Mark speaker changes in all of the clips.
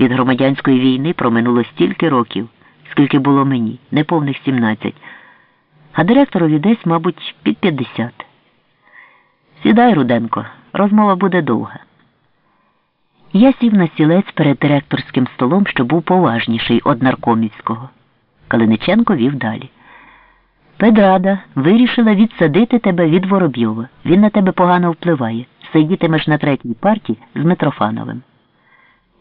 Speaker 1: Від громадянської війни проминуло стільки років, скільки було мені, неповних 17, а директорові десь, мабуть, під 50. Сідай, Руденко, розмова буде довга. Я сів на стілець перед директорським столом, що був поважніший од наркомівського. Калиниченко вів далі. Педрада вирішила відсадити тебе від Воробйова. Він на тебе погано впливає. Сидітимеш на третій парті з Митрофановим.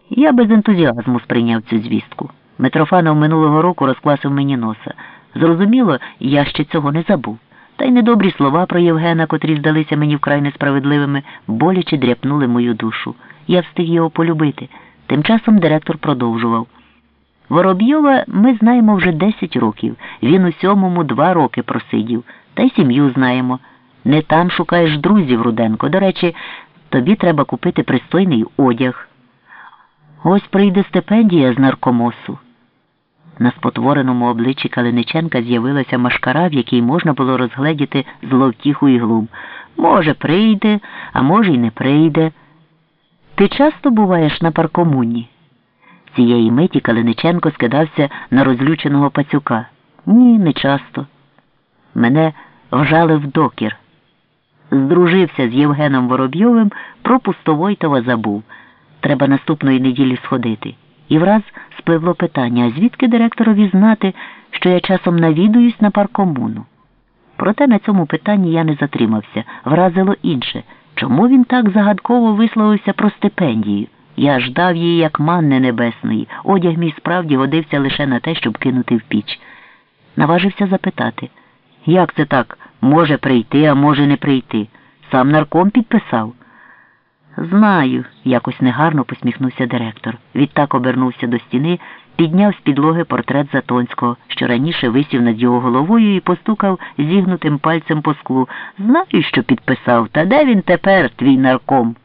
Speaker 1: Я без ентузіазму сприйняв цю звістку. Митрофанов минулого року розкласив мені носа. Зрозуміло, я ще цього не забув. Та й недобрі слова про Євгена, котрі здалися мені вкрай несправедливими, боляче дряпнули мою душу. Я встиг його полюбити. Тим часом директор продовжував. Воробйова ми знаємо вже 10 років. Він у сьомому два роки просидів, та й сім'ю знаємо. Не там шукаєш друзів, Руденко. До речі, тобі треба купити пристойний одяг. Ось прийде стипендія з наркомосу. На спотвореному обличчі Калиниченка з'явилася машкара, в якій можна було розгледіти зловтіху і глум. Може, прийде, а може, й не прийде. Ти часто буваєш на паркомуні? Цієї миті Калиниченко скидався на розлюченого пацюка. Ні, не часто. Мене вжали в докір. Здружився з Євгеном Воробйовим, про Пустовойтова забув. Треба наступної неділі сходити. І враз спливло питання, а звідки директорові знати, що я часом навідуюсь на паркомуну? Проте на цьому питанні я не затримався, вразило інше. Чому він так загадково висловився про стипендію? Я ждав її, як манни небесної. Одяг мій справді годився лише на те, щоб кинути в піч. Наважився запитати, як це так може прийти, а може не прийти? Сам нарком підписав. Знаю, якось негарно посміхнувся директор. Відтак обернувся до стіни, підняв з підлоги портрет Затонського, що раніше висів над його головою і постукав зігнутим пальцем по склу. Знаю, що підписав, та де він тепер, твій нарком?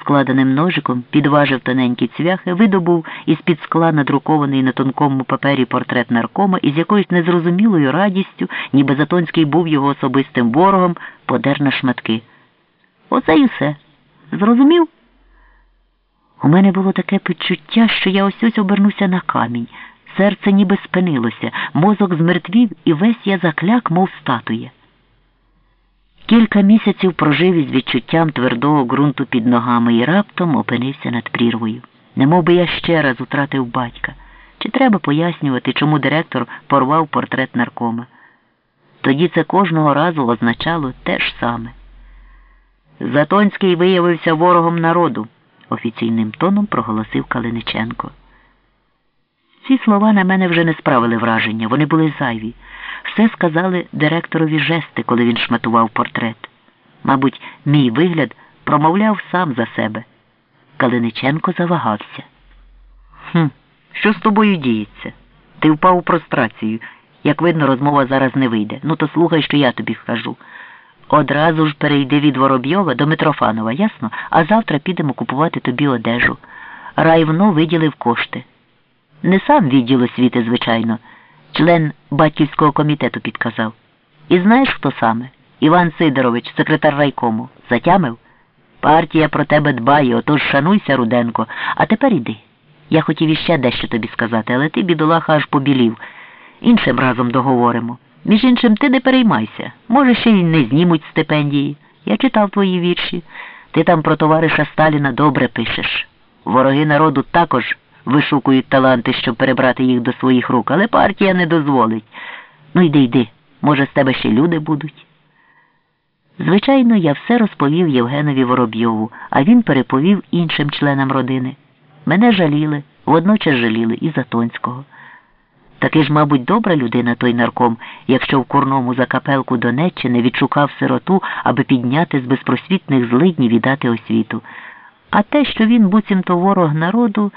Speaker 1: Складеним ножиком підважив тоненькі цвяхи, видобув із-під скла надрукований на тонкому папері портрет наркома і з якоюсь незрозумілою радістю, ніби Затонський був його особистим ворогом, подер на шматки. Оце і все. Зрозумів? У мене було таке почуття, що я ось ось обернуся на камінь. Серце ніби спинилося, мозок змертвів і весь я закляк, мов статуя. Кілька місяців прожив із відчуттям твердого ґрунту під ногами і раптом опинився над прірвою. Немов би я ще раз утратив батька. Чи треба пояснювати, чому директор порвав портрет наркома? Тоді це кожного разу означало те ж саме. Затонський виявився ворогом народу, офіційним тоном проголосив Калиниченко. Ці слова на мене вже не справили враження, вони були зайві. Все сказали директорові жести, коли він шматував портрет. Мабуть, мій вигляд промовляв сам за себе. Калиниченко завагався. «Хм, Що з тобою діється? Ти впав у прострацію. Як видно, розмова зараз не вийде. Ну, то слухай, що я тобі скажу. Одразу ж перейди від Воробйова до Митрофанова, ясно? А завтра підемо купувати тобі одежу. Райвно виділив кошти. Не сам відділ освіти, звичайно. Член батьківського комітету підказав. І знаєш, хто саме? Іван Сидорович, секретар райкому. Затямив? Партія про тебе дбає, отож шануйся, Руденко. А тепер іди. Я хотів іще дещо тобі сказати, але ти, бідолаха, аж побілів. Іншим разом договоримо. Між іншим, ти не переймайся. Може, ще й не знімуть стипендії. Я читав твої вірші. Ти там про товариша Сталіна добре пишеш. Вороги народу також вишукують таланти, щоб перебрати їх до своїх рук, але партія не дозволить. Ну йди, йди, може, з тебе ще люди будуть. Звичайно, я все розповів Євгенові Воробйову, а він переповів іншим членам родини. Мене жаліли, водночас жаліли і Затонського. Таки ж, мабуть, добра людина той нарком, якщо в курному закапелку Донеччини відшукав сироту, аби підняти з безпросвітних злиднів і дати освіту. А те, що він буцімто ворог народу,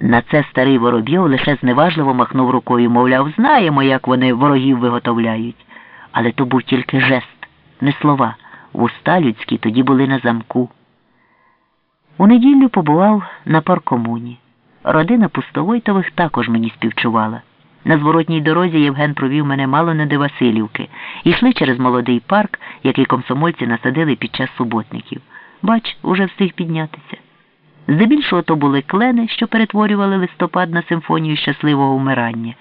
Speaker 1: на це старий Воробйов лише зневажливо махнув рукою, мовляв, знаємо, як вони ворогів виготовляють. Але то був тільки жест, не слова. Вуста людські тоді були на замку. У неділю побував на паркомуні. Родина Пустовойтових також мені співчувала. На зворотній дорозі Євген провів мене мало не до Васильівки. Йшли через молодий парк, який комсомольці насадили під час суботників. Бач, уже встиг піднятися. Здебільшого то були клени, що перетворювали листопад на симфонію щасливого вмирання.